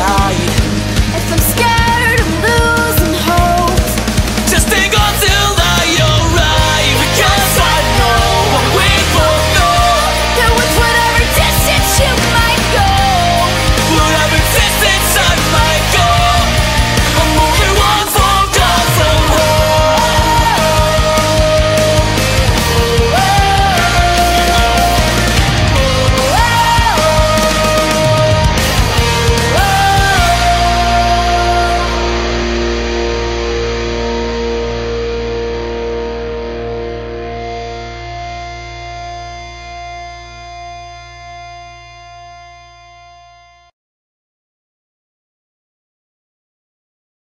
desire